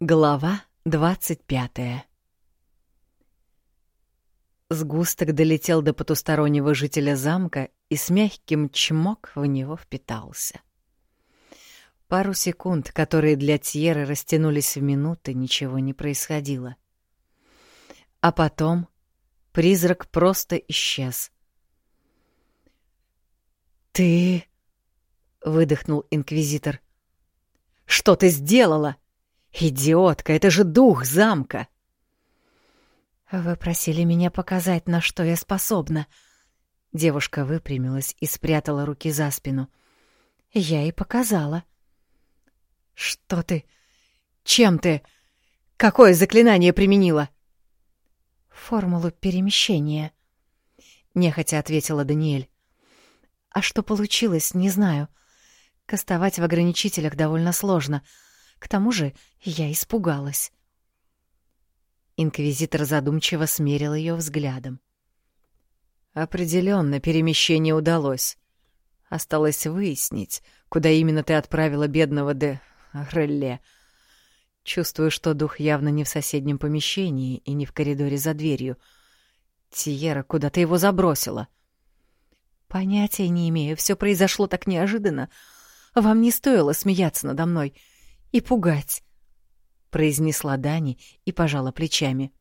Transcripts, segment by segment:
Глава двадцать пятая Сгусток долетел до потустороннего жителя замка и с мягким чмок в него впитался. Пару секунд, которые для Тьеры растянулись в минуты, ничего не происходило. А потом призрак просто исчез. «Ты...» — выдохнул инквизитор. «Что ты сделала?» «Идиотка, это же дух замка!» «Вы просили меня показать, на что я способна». Девушка выпрямилась и спрятала руки за спину. «Я и показала». «Что ты? Чем ты? Какое заклинание применила?» «Формулу перемещения», — нехотя ответила Даниэль. «А что получилось, не знаю. Кастовать в ограничителях довольно сложно — к тому же я испугалась. Инквизитор задумчиво смерил ее взглядом. Определенно перемещение удалось. Осталось выяснить, куда именно ты отправила бедного де Релле. Чувствую, что дух явно не в соседнем помещении и не в коридоре за дверью. Тиера, куда ты его забросила? Понятия не имею, все произошло так неожиданно. Вам не стоило смеяться надо мной — и пугать», — произнесла Дани и пожала плечами.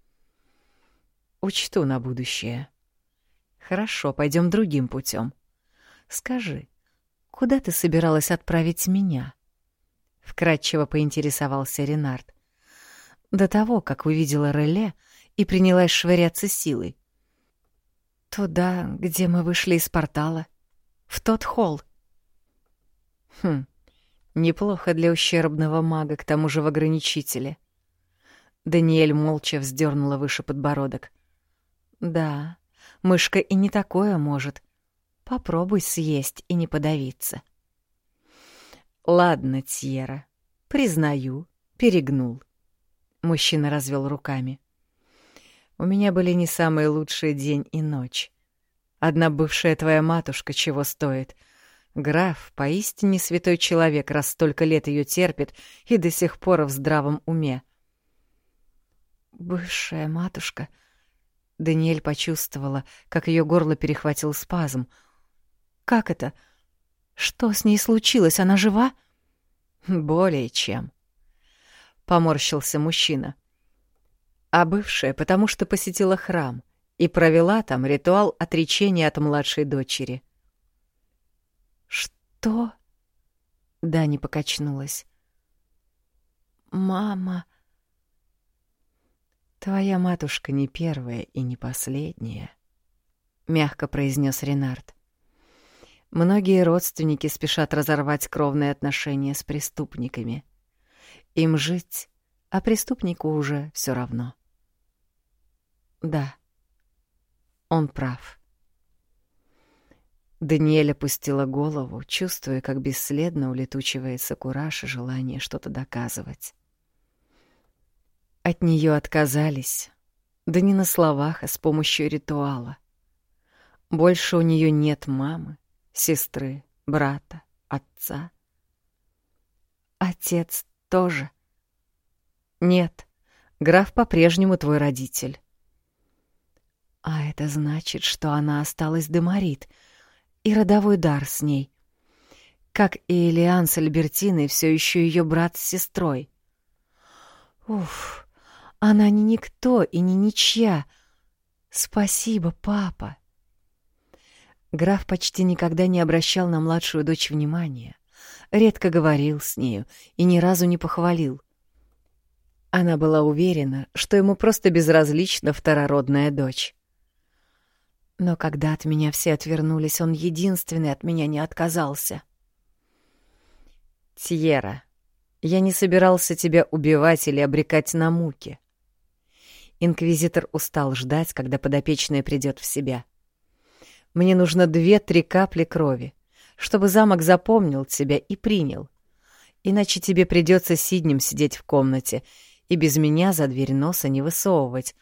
«Учту на будущее. Хорошо, пойдем другим путем. Скажи, куда ты собиралась отправить меня?» Вкратчиво поинтересовался Ренард. До того, как увидела Реле и принялась швыряться силой. «Туда, где мы вышли из портала. В тот холл». «Хм, Неплохо для ущербного мага, к тому же в ограничителе. Даниэль молча вздернула выше подбородок. Да, мышка и не такое может. Попробуй съесть и не подавиться. Ладно, Тьера, признаю, перегнул. Мужчина развел руками. У меня были не самые лучшие день и ночь. Одна бывшая твоя матушка чего стоит — Граф поистине святой человек, раз столько лет ее терпит и до сих пор в здравом уме. Бывшая матушка. Даниэль почувствовала, как ее горло перехватил спазм. Как это? Что с ней случилось? Она жива? Более чем. Поморщился мужчина. А бывшая, потому что посетила храм и провела там ритуал отречения от младшей дочери. «Что?» Да, не покачнулась. «Мама...» «Твоя матушка не первая и не последняя», — мягко произнес Ренард. «Многие родственники спешат разорвать кровные отношения с преступниками. Им жить, а преступнику уже все равно». «Да, он прав». Даниэль опустила голову, чувствуя, как бесследно улетучивается кураж и желание что-то доказывать. От нее отказались, да не на словах, а с помощью ритуала. Больше у нее нет мамы, сестры, брата, отца. Отец тоже. Нет, граф по-прежнему твой родитель. А это значит, что она осталась Демарит — и родовой дар с ней. Как и Элиан с Альбертиной, все еще ее брат с сестрой. Уф, она не никто и не ничья. Спасибо, папа. Граф почти никогда не обращал на младшую дочь внимания, редко говорил с нею и ни разу не похвалил. Она была уверена, что ему просто безразлична второродная дочь. Но когда от меня все отвернулись, он единственный от меня не отказался. «Тьера, я не собирался тебя убивать или обрекать на муки». Инквизитор устал ждать, когда подопечная придет в себя. «Мне нужно две-три капли крови, чтобы замок запомнил тебя и принял. Иначе тебе придется сиднем сидеть в комнате и без меня за дверь носа не высовывать.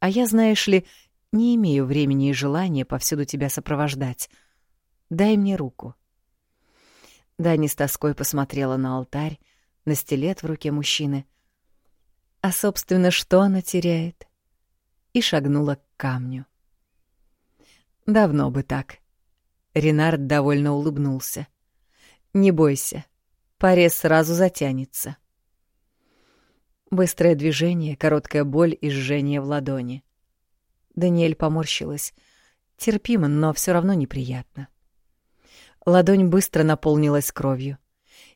А я, знаешь ли, — не имею времени и желания повсюду тебя сопровождать. Дай мне руку. Дани с тоской посмотрела на алтарь, на стилет в руке мужчины. А, собственно, что она теряет? И шагнула к камню. Давно бы так. Ренард довольно улыбнулся. Не бойся, порез сразу затянется. Быстрое движение, короткая боль и жжение в ладони. Даниэль поморщилась. Терпимо, но все равно неприятно. Ладонь быстро наполнилась кровью.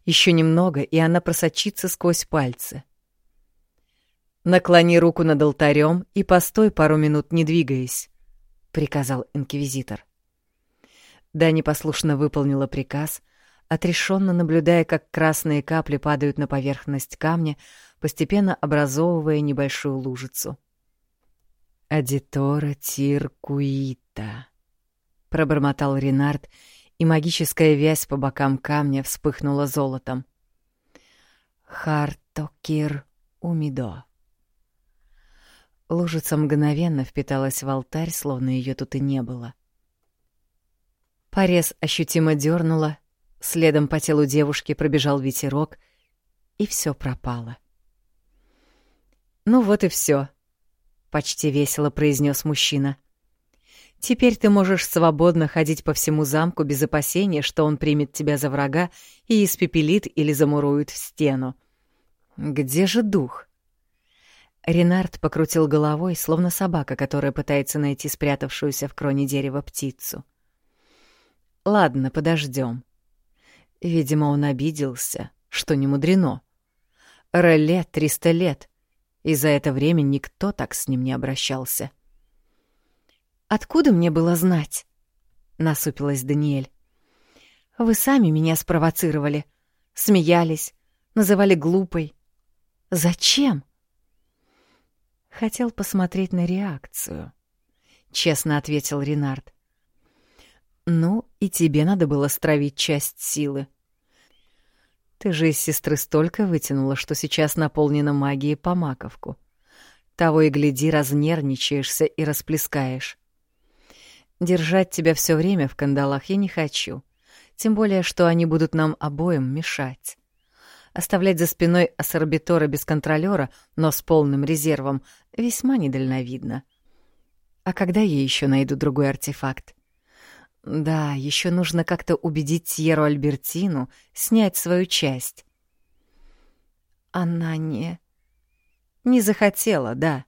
Еще немного, и она просочится сквозь пальцы. «Наклони руку над алтарем и постой пару минут, не двигаясь», — приказал инквизитор. Дани послушно выполнила приказ, отрешенно наблюдая, как красные капли падают на поверхность камня, постепенно образовывая небольшую лужицу. «Адитора Тиркуита», — пробормотал Ренард, и магическая вязь по бокам камня вспыхнула золотом. «Хартокир Умидо». Лужица мгновенно впиталась в алтарь, словно ее тут и не было. Порез ощутимо дернуло, следом по телу девушки пробежал ветерок, и все пропало. «Ну вот и все, почти весело произнес мужчина. «Теперь ты можешь свободно ходить по всему замку без опасения, что он примет тебя за врага и испепелит или замурует в стену. Где же дух?» Ренард покрутил головой, словно собака, которая пытается найти спрятавшуюся в кроне дерева птицу. «Ладно, подождем. Видимо, он обиделся, что не мудрено. Реле — триста лет, и за это время никто так с ним не обращался. «Откуда мне было знать?» — насупилась Даниэль. «Вы сами меня спровоцировали, смеялись, называли глупой. Зачем?» Хотел посмотреть на реакцию, честно ответил Ренард. Ну, и тебе надо было стравить часть силы. Ты же из сестры столько вытянула, что сейчас наполнена магией по маковку. Того и гляди, разнервничаешься и расплескаешь. Держать тебя все время в кандалах я не хочу, тем более, что они будут нам обоим мешать. Оставлять за спиной ассорбитора без контролера, но с полным резервом, весьма недальновидно. А когда я еще найду другой артефакт? Да, еще нужно как-то убедить Сьеру Альбертину снять свою часть. Она не... Не захотела, да.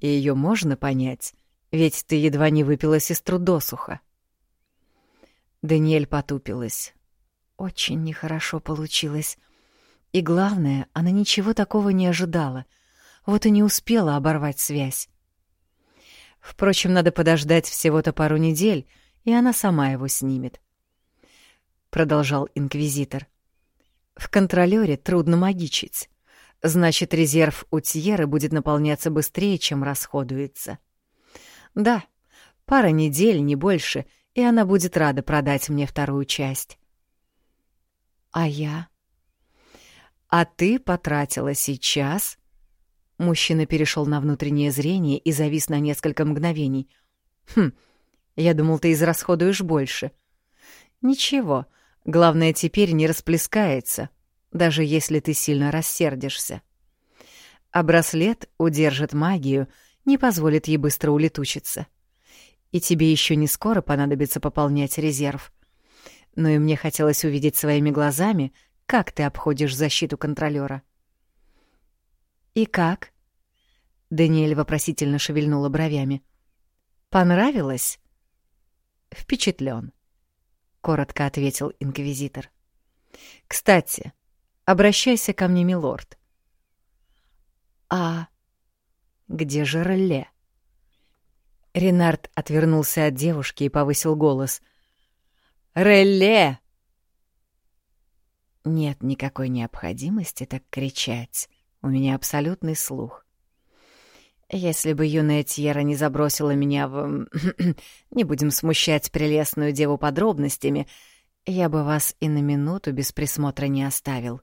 И ее можно понять, ведь ты едва не выпила сестру досуха. Даниэль потупилась. Очень нехорошо получилось. И главное, она ничего такого не ожидала. Вот и не успела оборвать связь. Впрочем, надо подождать всего-то пару недель, и она сама его снимет. Продолжал инквизитор. В контролёре трудно магичить. Значит, резерв у Тьеры будет наполняться быстрее, чем расходуется. Да, пара недель, не больше, и она будет рада продать мне вторую часть. А я? А ты потратила сейчас... Мужчина перешел на внутреннее зрение и завис на несколько мгновений. Хм, я думал, ты израсходуешь больше. Ничего, главное теперь не расплескается, даже если ты сильно рассердишься. А браслет удержит магию, не позволит ей быстро улетучиться. И тебе еще не скоро понадобится пополнять резерв. Но и мне хотелось увидеть своими глазами, как ты обходишь защиту контролера? И как? Даниэль вопросительно шевельнула бровями. Понравилось? Впечатлен, коротко ответил инквизитор. Кстати, обращайся ко мне, милорд. А где же Реле? Ренард отвернулся от девушки и повысил голос. «Реле!» Нет никакой необходимости так кричать. У меня абсолютный слух. Если бы юная Тьера не забросила меня в... не будем смущать прелестную деву подробностями, я бы вас и на минуту без присмотра не оставил.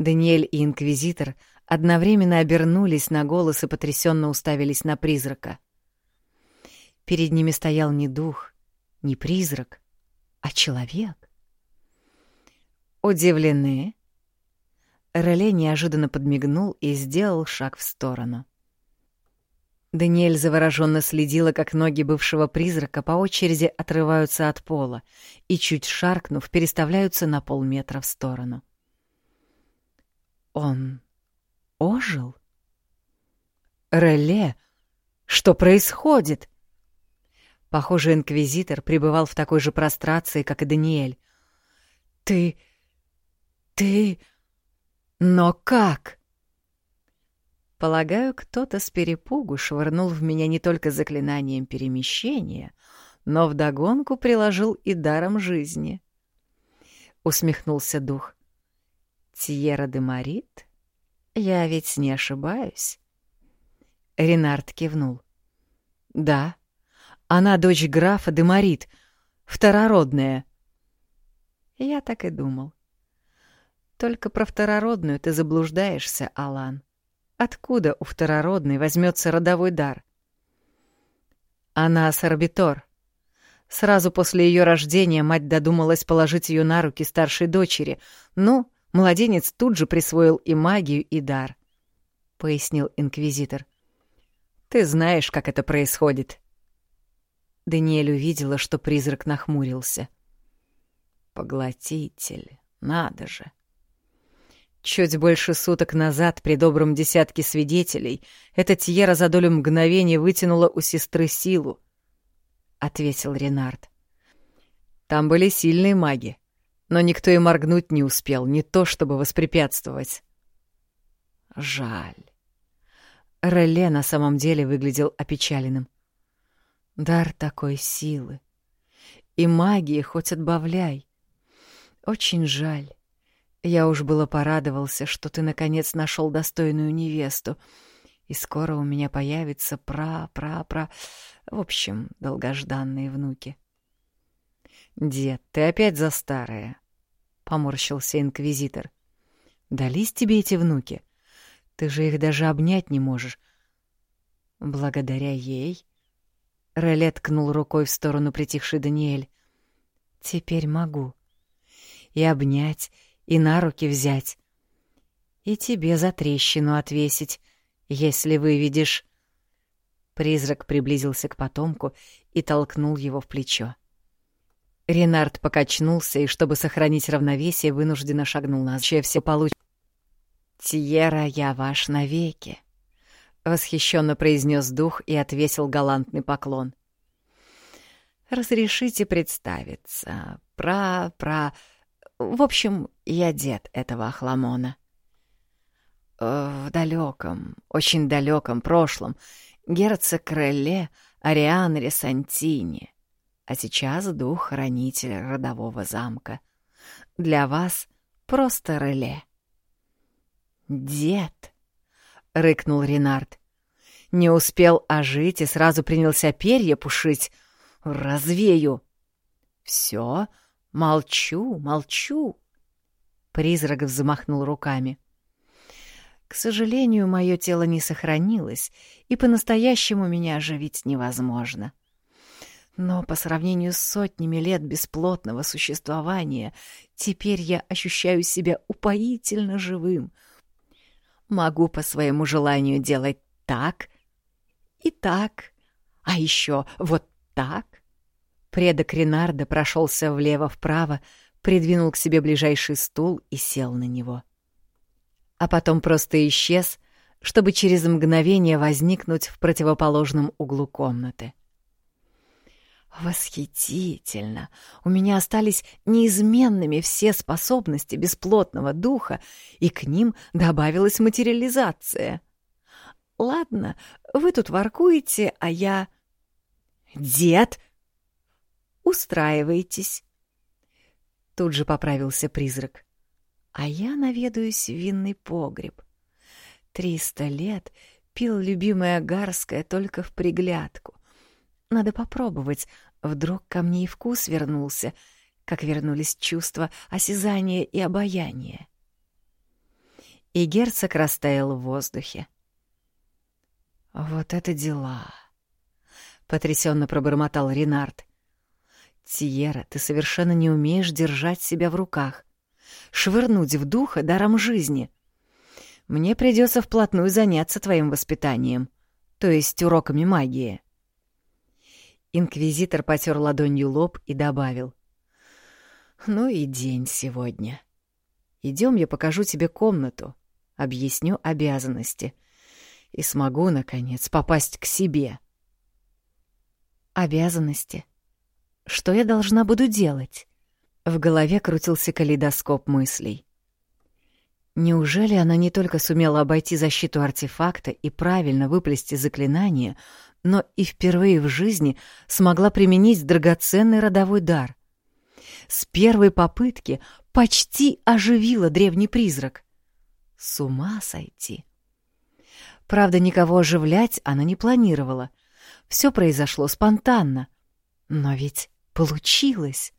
Даниэль и Инквизитор одновременно обернулись на голос и потрясенно уставились на призрака. Перед ними стоял не дух, не призрак, а человек. Удивлены? Реле неожиданно подмигнул и сделал шаг в сторону. Даниэль завороженно следила, как ноги бывшего призрака по очереди отрываются от пола и, чуть шаркнув, переставляются на полметра в сторону. Он ожил? Реле? Что происходит? Похоже, инквизитор пребывал в такой же прострации, как и Даниэль. «Ты... ты...» Но как? Полагаю, кто-то с перепугу швырнул в меня не только заклинанием перемещения, но вдогонку приложил и даром жизни. Усмехнулся дух. Тьера де Марит? Я ведь не ошибаюсь. Ренард кивнул. Да, она дочь графа де Марит, второродная. Я так и думал. Только про второродную ты заблуждаешься, Алан. Откуда у второродной возьмется родовой дар? Она сорбитор. Сразу после ее рождения мать додумалась положить ее на руки старшей дочери. Ну, младенец тут же присвоил и магию, и дар, — пояснил инквизитор. Ты знаешь, как это происходит. Даниэль увидела, что призрак нахмурился. Поглотитель, надо же. Чуть больше суток назад, при добром десятке свидетелей, эта Тьера за долю мгновения вытянула у сестры силу, — ответил Ренард. Там были сильные маги, но никто и моргнуть не успел, не то чтобы воспрепятствовать. Жаль. Реле на самом деле выглядел опечаленным. Дар такой силы. И магии хоть отбавляй. Очень жаль. Я уж было порадовался, что ты наконец нашел достойную невесту, и скоро у меня появится пра-пра-пра... В общем, долгожданные внуки. «Дед, ты опять за старое», — поморщился инквизитор. «Дались тебе эти внуки? Ты же их даже обнять не можешь». «Благодаря ей...» Реле ткнул рукой в сторону притихшей Даниэль. «Теперь могу. И обнять, и на руки взять. И тебе за трещину отвесить, если выведешь. Призрак приблизился к потомку и толкнул его в плечо. Ренард покачнулся и, чтобы сохранить равновесие, вынужденно шагнул назад. Че все получит. «Тьера, я ваш навеки», — восхищенно произнес дух и отвесил галантный поклон. «Разрешите представиться. Пра-пра...» В общем, я дед этого Ахламона. Э, в далеком, очень далеком прошлом герцог Реле Ариан Ресантини, а сейчас дух-хранитель родового замка. Для вас просто Реле. «Дед!» — рыкнул Ренард. «Не успел ожить и сразу принялся перья пушить. Развею!» «Все, Молчу, молчу. Призрак взмахнул руками. К сожалению, мое тело не сохранилось, и по-настоящему меня оживить невозможно. Но по сравнению с сотнями лет бесплотного существования, теперь я ощущаю себя упоительно живым. Могу по своему желанию делать так и так, а еще вот так Предок Ренарда прошелся влево-вправо, придвинул к себе ближайший стул и сел на него. А потом просто исчез, чтобы через мгновение возникнуть в противоположном углу комнаты. Восхитительно! У меня остались неизменными все способности бесплотного духа, и к ним добавилась материализация. Ладно, вы тут воркуете, а я... Дед! Устраивайтесь. Тут же поправился призрак. А я наведаюсь в винный погреб. Триста лет пил любимая Гарская только в приглядку. Надо попробовать, вдруг ко мне и вкус вернулся, как вернулись чувства осязания и обаяния. И герцог растаял в воздухе. «Вот это дела!» — потрясенно пробормотал Ренард. Тиера, ты совершенно не умеешь держать себя в руках. Швырнуть в духа даром жизни. мне придется вплотную заняться твоим воспитанием, то есть уроками магии. Инквизитор потер ладонью лоб и добавил. «Ну и день сегодня. Идем, я покажу тебе комнату, объясню обязанности и смогу, наконец, попасть к себе». «Обязанности? Что я должна буду делать?» В голове крутился калейдоскоп мыслей. Неужели она не только сумела обойти защиту артефакта и правильно выплести заклинание, но и впервые в жизни смогла применить драгоценный родовой дар? С первой попытки почти оживила древний призрак. С ума сойти! Правда, никого оживлять она не планировала. Все произошло спонтанно. Но ведь получилось.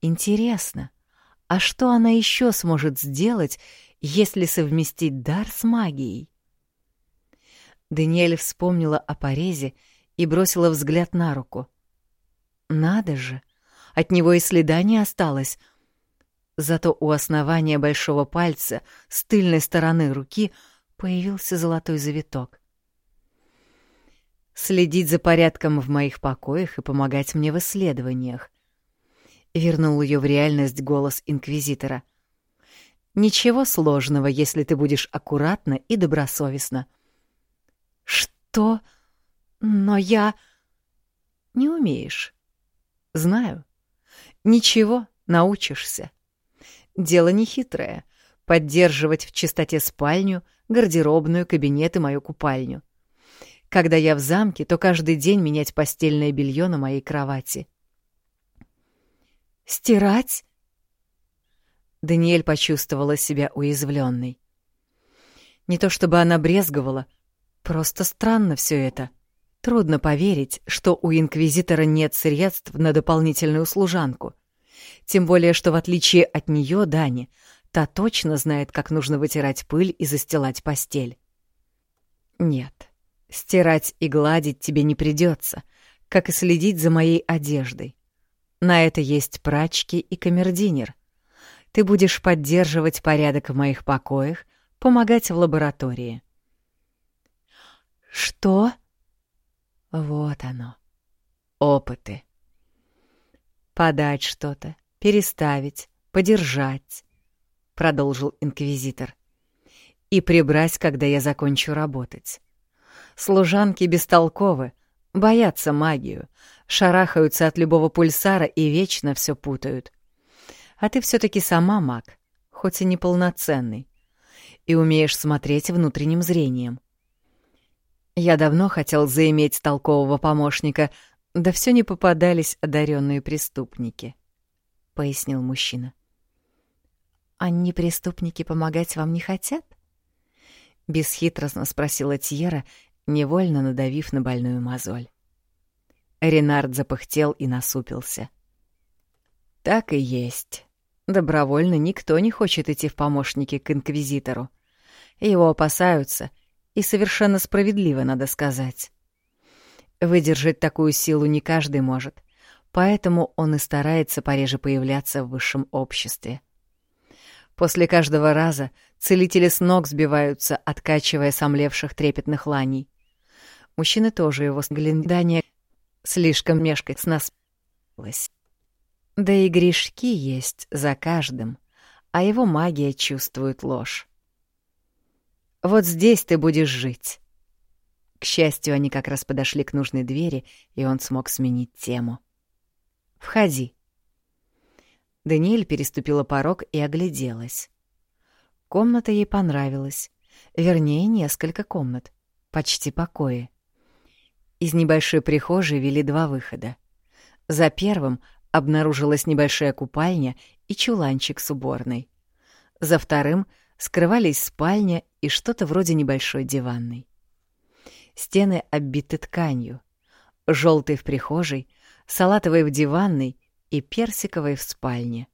Интересно, а что она еще сможет сделать, если совместить дар с магией? Даниэль вспомнила о порезе и бросила взгляд на руку. Надо же, от него и следа не осталось. Зато у основания большого пальца с тыльной стороны руки появился золотой завиток. Следить за порядком в моих покоях и помогать мне в исследованиях. Вернул ее в реальность голос инквизитора. Ничего сложного, если ты будешь аккуратно и добросовестно. Что? Но я... Не умеешь. Знаю. Ничего, научишься. Дело нехитрое — поддерживать в чистоте спальню, гардеробную, кабинет и мою купальню. Когда я в замке, то каждый день менять постельное белье на моей кровати. Стирать? Даниэль почувствовала себя уязвленной. Не то чтобы она брезговала, просто странно все это. Трудно поверить, что у инквизитора нет средств на дополнительную служанку. Тем более, что в отличие от нее, Дани, та точно знает, как нужно вытирать пыль и застилать постель. Нет, стирать и гладить тебе не придется, как и следить за моей одеждой. На это есть прачки и камердинер. Ты будешь поддерживать порядок в моих покоях, помогать в лаборатории. Что? Вот оно. Опыты. Подать что-то, переставить, подержать, продолжил инквизитор. И прибрать, когда я закончу работать. Служанки бестолковы, боятся магию, шарахаются от любого пульсара и вечно все путают. А ты все-таки сама маг, хоть и неполноценный, и умеешь смотреть внутренним зрением. Я давно хотел заиметь толкового помощника, да все не попадались одаренные преступники, — пояснил мужчина. «Они, преступники, помогать вам не хотят?» — бесхитростно спросила Тьера, невольно надавив на больную мозоль. Ренард запыхтел и насупился. «Так и есть. Добровольно никто не хочет идти в помощники к инквизитору. Его опасаются, и совершенно справедливо, надо сказать. Выдержать такую силу не каждый может, поэтому он и старается пореже появляться в высшем обществе. После каждого раза целители с ног сбиваются, откачивая сомлевших трепетных ланей. Мужчины тоже его глядания слишком мешкать с нас. Да и грешки есть за каждым, а его магия чувствует ложь. Вот здесь ты будешь жить. К счастью, они как раз подошли к нужной двери, и он смог сменить тему. «Входи». Даниэль переступила порог и огляделась. Комната ей понравилась. Вернее, несколько комнат. Почти покои. Из небольшой прихожей вели два выхода. За первым обнаружилась небольшая купальня и чуланчик с уборной. За вторым скрывались спальня и что-то вроде небольшой диванной. Стены оббиты тканью. Желтый в прихожей, салатовый в диванной и персиковый в спальне.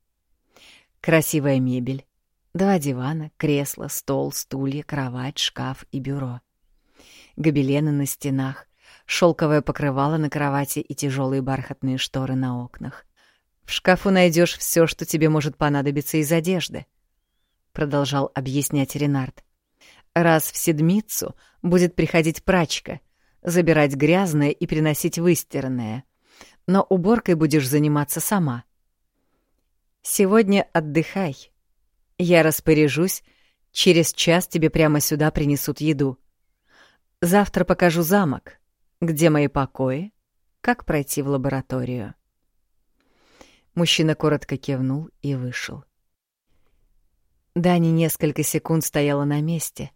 Красивая мебель. Два дивана, кресло, стол, стулья, кровать, шкаф и бюро. Гобелены на стенах, шелковое покрывало на кровати и тяжелые бархатные шторы на окнах. В шкафу найдешь все, что тебе может понадобиться из одежды. — продолжал объяснять Ренард. «Раз в седмицу будет приходить прачка, забирать грязное и приносить выстиранное. Но уборкой будешь заниматься сама. Сегодня отдыхай. Я распоряжусь, через час тебе прямо сюда принесут еду. Завтра покажу замок, где мои покои, как пройти в лабораторию». Мужчина коротко кивнул и вышел. Дани несколько секунд стояла на месте,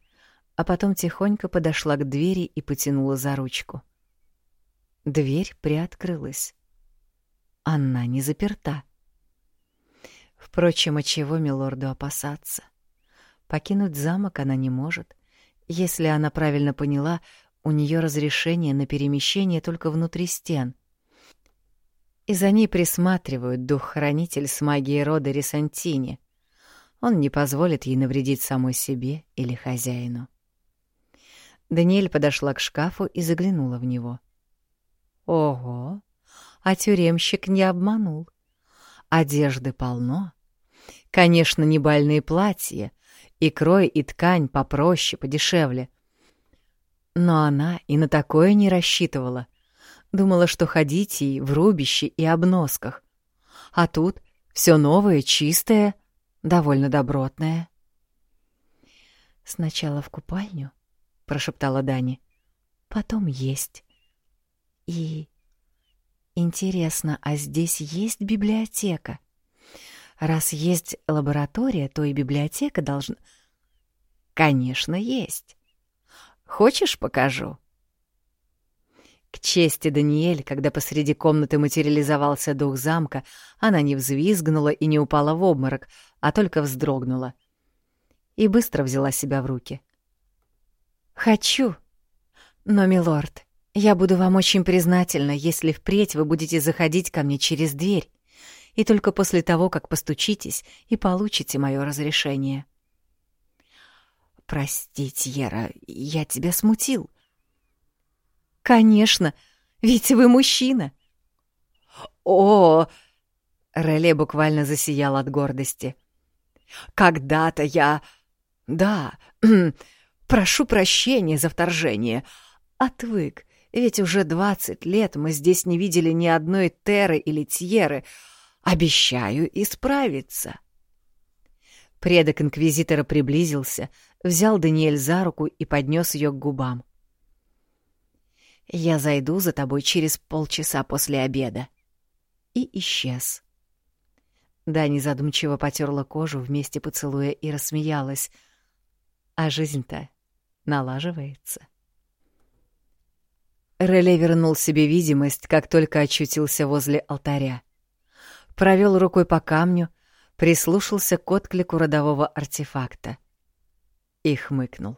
а потом тихонько подошла к двери и потянула за ручку. Дверь приоткрылась. Она не заперта. Впрочем, от чего милорду опасаться? Покинуть замок она не может. Если она правильно поняла, у нее разрешение на перемещение только внутри стен. И за ней присматривают дух-хранитель с магией рода Ресантини — он не позволит ей навредить самой себе или хозяину. Даниэль подошла к шкафу и заглянула в него. Ого! А тюремщик не обманул. Одежды полно. Конечно, не бальные платья, и крой, и ткань попроще, подешевле. Но она и на такое не рассчитывала. Думала, что ходить ей в рубище и обносках. А тут все новое, чистое — довольно добротная. «Сначала в купальню», — прошептала Дани, — «потом есть. И... Интересно, а здесь есть библиотека? Раз есть лаборатория, то и библиотека должна...» «Конечно, есть. Хочешь, покажу?» К чести Даниэль, когда посреди комнаты материализовался дух замка, она не взвизгнула и не упала в обморок, а только вздрогнула. И быстро взяла себя в руки. «Хочу. Но, милорд, я буду вам очень признательна, если впредь вы будете заходить ко мне через дверь, и только после того, как постучитесь и получите мое разрешение». «Прости, Тьера, я тебя смутил», «Конечно, ведь вы мужчина!» «О!» — Реле буквально засиял от гордости. «Когда-то я... Да, прошу прощения за вторжение. Отвык, ведь уже двадцать лет мы здесь не видели ни одной Теры или Тьеры. Обещаю исправиться». Предок инквизитора приблизился, взял Даниэль за руку и поднес ее к губам. Я зайду за тобой через полчаса после обеда. И исчез. Дани задумчиво потерла кожу вместе поцелуя и рассмеялась. А жизнь-то налаживается. Реле вернул себе видимость, как только очутился возле алтаря. Провел рукой по камню, прислушался к отклику родового артефакта. И хмыкнул.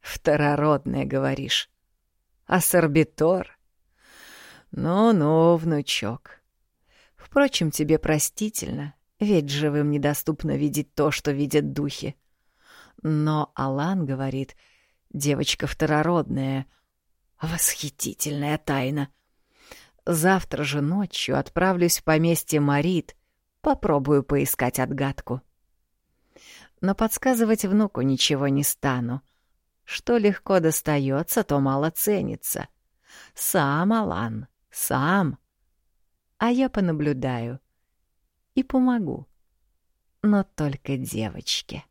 «Второродное, говоришь?» А сорбитор? Ну-ну, внучок. Впрочем, тебе простительно, ведь живым недоступно видеть то, что видят духи. Но Алан говорит, девочка второродная. Восхитительная тайна. Завтра же ночью отправлюсь в поместье Марит, попробую поискать отгадку. Но подсказывать внуку ничего не стану — что легко достается, то мало ценится. Сам, Алан, сам. А я понаблюдаю и помогу. Но только девочке.